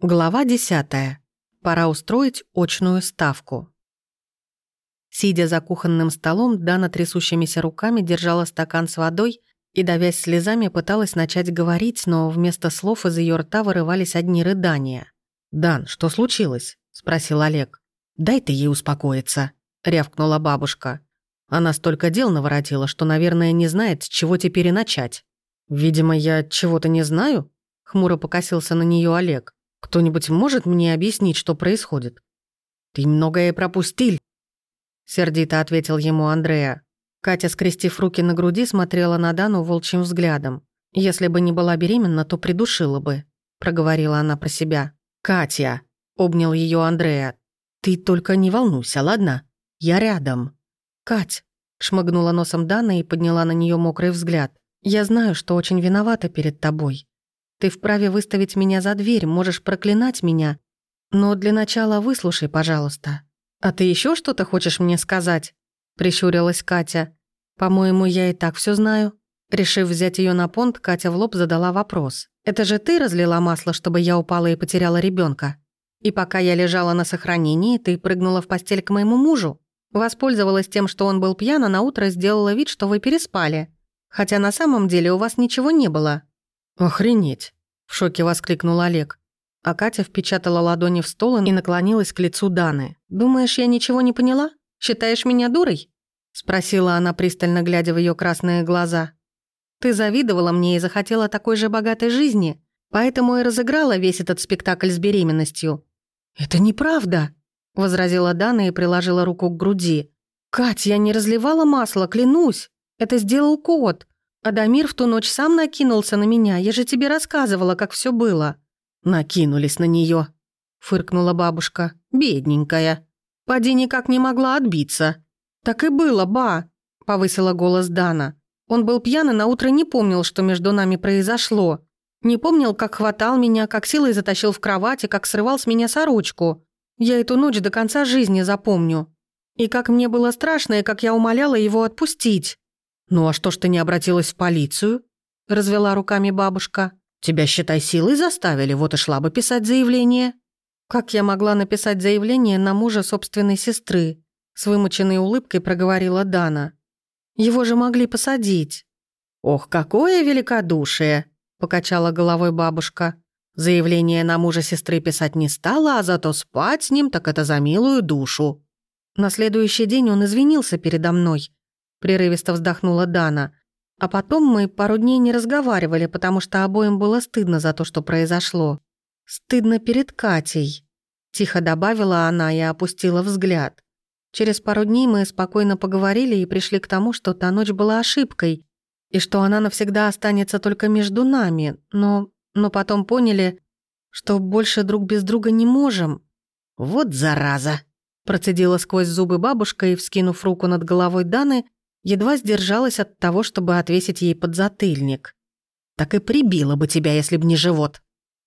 Глава 10. Пора устроить очную ставку. Сидя за кухонным столом, Дана трясущимися руками держала стакан с водой и, давясь слезами, пыталась начать говорить, но вместо слов из ее рта вырывались одни рыдания. «Дан, что случилось?» – спросил Олег. «Дай ты ей успокоиться», – рявкнула бабушка. Она столько дел наворотила, что, наверное, не знает, с чего теперь и начать. «Видимо, я чего-то не знаю?» – хмуро покосился на нее Олег. Кто-нибудь может мне объяснить, что происходит?» «Ты многое пропустил», — сердито ответил ему Андреа. Катя, скрестив руки на груди, смотрела на Дану волчьим взглядом. «Если бы не была беременна, то придушила бы», — проговорила она про себя. «Катя», — обнял ее Андреа, — «ты только не волнуйся, ладно? Я рядом». «Кать», — шмыгнула носом Дана и подняла на нее мокрый взгляд. «Я знаю, что очень виновата перед тобой. Ты вправе выставить меня за дверь, можешь проклинать меня. Но для начала выслушай, пожалуйста. А ты еще что-то хочешь мне сказать?» Прищурилась Катя. «По-моему, я и так все знаю». Решив взять ее на понт, Катя в лоб задала вопрос. «Это же ты разлила масло, чтобы я упала и потеряла ребенка? И пока я лежала на сохранении, ты прыгнула в постель к моему мужу? Воспользовалась тем, что он был пьян, а на утро сделала вид, что вы переспали. Хотя на самом деле у вас ничего не было. «Охренеть!» – в шоке воскликнул Олег. А Катя впечатала ладони в стол и наклонилась к лицу Даны. «Думаешь, я ничего не поняла? Считаешь меня дурой?» – спросила она, пристально глядя в ее красные глаза. «Ты завидовала мне и захотела такой же богатой жизни, поэтому и разыграла весь этот спектакль с беременностью». «Это неправда», – возразила Дана и приложила руку к груди. «Кать, я не разливала масло, клянусь. Это сделал кот. Адамир в ту ночь сам накинулся на меня, я же тебе рассказывала, как все было». «Накинулись на нее, фыркнула бабушка. «Бедненькая. Поди никак не могла отбиться». «Так и было, ба», — повысила голос Дана. Он был пьян и наутро не помнил, что между нами произошло. Не помнил, как хватал меня, как силой затащил в кровать и как срывал с меня сорочку. Я эту ночь до конца жизни запомню. И как мне было страшно, и как я умоляла его отпустить. «Ну а что ж ты не обратилась в полицию?» – развела руками бабушка. «Тебя, считай, силой заставили, вот и шла бы писать заявление». «Как я могла написать заявление на мужа собственной сестры?» С вымученной улыбкой проговорила Дана. «Его же могли посадить». «Ох, какое великодушие!» – покачала головой бабушка. Заявление на мужа сестры писать не стала, а зато спать с ним так это за милую душу. На следующий день он извинился передо мной, прерывисто вздохнула Дана. А потом мы пару дней не разговаривали, потому что обоим было стыдно за то, что произошло. Стыдно перед Катей, тихо добавила она и опустила взгляд. Через пару дней мы спокойно поговорили и пришли к тому, что та ночь была ошибкой, и что она навсегда останется только между нами, но, но потом поняли, что больше друг без друга не можем. «Вот зараза!» Процедила сквозь зубы бабушка и, вскинув руку над головой Даны, едва сдержалась от того, чтобы отвесить ей подзатыльник. «Так и прибила бы тебя, если б не живот.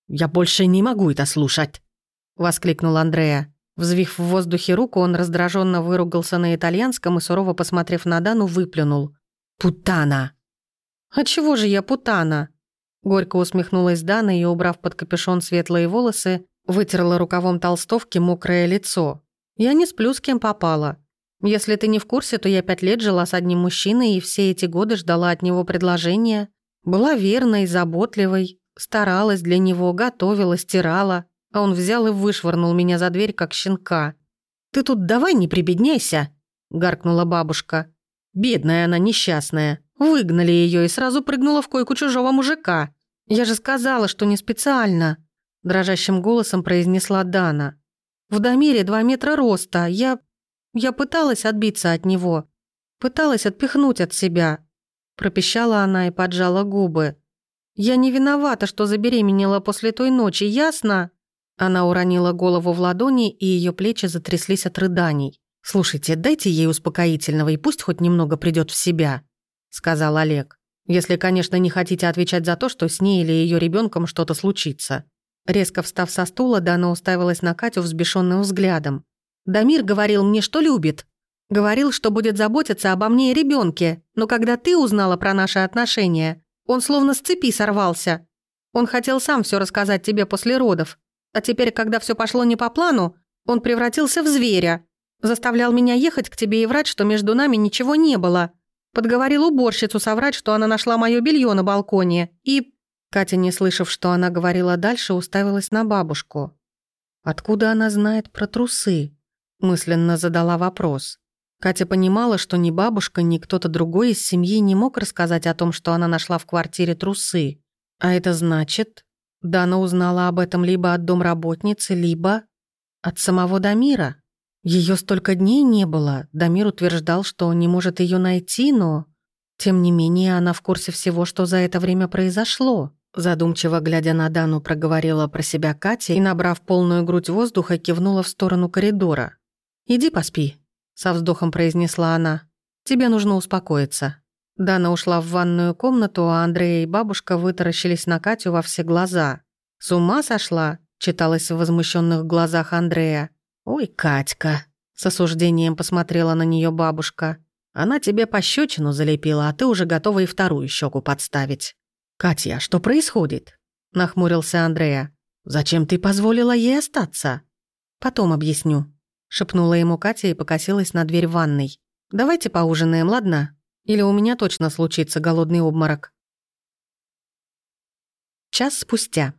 Я больше не могу это слушать», — воскликнул Андреа. Взвив в воздухе руку, он раздраженно выругался на итальянском и, сурово посмотрев на Дану, выплюнул. «Путана!» «А чего же я путана?» Горько усмехнулась Дана и, убрав под капюшон светлые волосы, вытерла рукавом толстовки мокрое лицо. «Я не сплю, с кем попала. Если ты не в курсе, то я пять лет жила с одним мужчиной и все эти годы ждала от него предложения. Была верной, заботливой, старалась для него, готовила, стирала. А он взял и вышвырнул меня за дверь, как щенка. «Ты тут давай не прибедняйся!» – гаркнула бабушка. Бедная она, несчастная. Выгнали ее и сразу прыгнула в койку чужого мужика. «Я же сказала, что не специально!» – дрожащим голосом произнесла Дана. «В Дамире два метра роста. Я я пыталась отбиться от него, пыталась отпихнуть от себя. Пропищала она и поджала губы. Я не виновата, что забеременела после той ночи, ясно? Она уронила голову в ладони, и ее плечи затряслись от рыданий. «Слушайте, дайте ей успокоительного, и пусть хоть немного придет в себя», — сказал Олег. «Если, конечно, не хотите отвечать за то, что с ней или ее ребенком что-то случится». Резко встав со стула, Дана уставилась на Катю взбешенным взглядом. Дамир говорил мне, что любит. Говорил, что будет заботиться обо мне и ребенке. Но когда ты узнала про наши отношения, он словно с цепи сорвался. Он хотел сам все рассказать тебе после родов. А теперь, когда все пошло не по плану, он превратился в зверя. Заставлял меня ехать к тебе и врать, что между нами ничего не было. Подговорил уборщицу соврать, что она нашла мое белье на балконе. И...» Катя, не слышав, что она говорила дальше, уставилась на бабушку. «Откуда она знает про трусы?» Мысленно задала вопрос. Катя понимала, что ни бабушка, ни кто-то другой из семьи не мог рассказать о том, что она нашла в квартире трусы. А это значит, Дана узнала об этом либо от домработницы, либо от самого Дамира. Ее столько дней не было. Дамир утверждал, что не может ее найти, но... Тем не менее, она в курсе всего, что за это время произошло. Задумчиво глядя на Дану, проговорила про себя Катя и, набрав полную грудь воздуха, кивнула в сторону коридора. «Иди поспи», — со вздохом произнесла она. «Тебе нужно успокоиться». Дана ушла в ванную комнату, а Андрея и бабушка вытаращились на Катю во все глаза. «С ума сошла?» — читалось в возмущенных глазах Андрея. «Ой, Катька!» — с осуждением посмотрела на нее бабушка. «Она тебе пощечину залепила, а ты уже готова и вторую щеку подставить». «Катя, что происходит?» — нахмурился Андрея. «Зачем ты позволила ей остаться?» «Потом объясню», — шепнула ему Катя и покосилась на дверь ванной. «Давайте поужинаем, ладно? Или у меня точно случится голодный обморок?» Час спустя.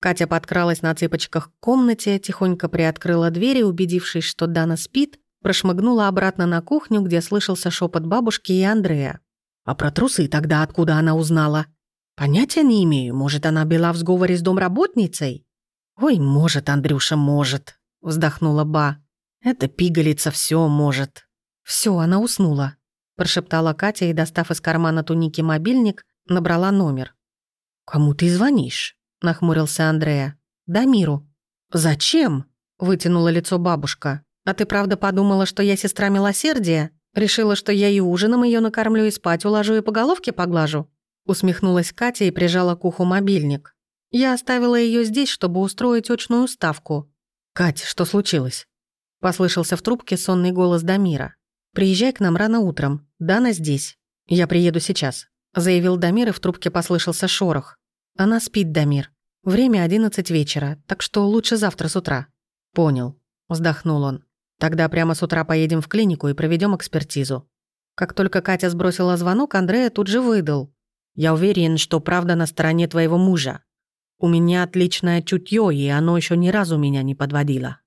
Катя подкралась на цыпочках к комнате, тихонько приоткрыла дверь и, убедившись, что Дана спит, прошмыгнула обратно на кухню, где слышался шепот бабушки и Андрея. «А про трусы тогда откуда она узнала?» «Понятия не имею. Может, она была в сговоре с домработницей?» «Ой, может, Андрюша, может», — вздохнула Ба. «Это пигалица все может». Все, она уснула», — прошептала Катя и, достав из кармана туники мобильник, набрала номер. «Кому ты звонишь?» нахмурился Андрея. «Дамиру». «Зачем?» — вытянуло лицо бабушка. «А ты правда подумала, что я сестра милосердия? Решила, что я и ужином ее накормлю, и спать уложу, и по головке поглажу?» Усмехнулась Катя и прижала к уху мобильник. «Я оставила ее здесь, чтобы устроить очную ставку». «Кать, что случилось?» Послышался в трубке сонный голос Дамира. «Приезжай к нам рано утром. Дана здесь. Я приеду сейчас», — заявил Дамир, и в трубке послышался шорох. «Она спит, Дамир. Время одиннадцать вечера, так что лучше завтра с утра». «Понял», — вздохнул он. «Тогда прямо с утра поедем в клинику и проведем экспертизу». Как только Катя сбросила звонок, Андрея тут же выдал. «Я уверен, что правда на стороне твоего мужа. У меня отличное чутье, и оно еще ни разу меня не подводило».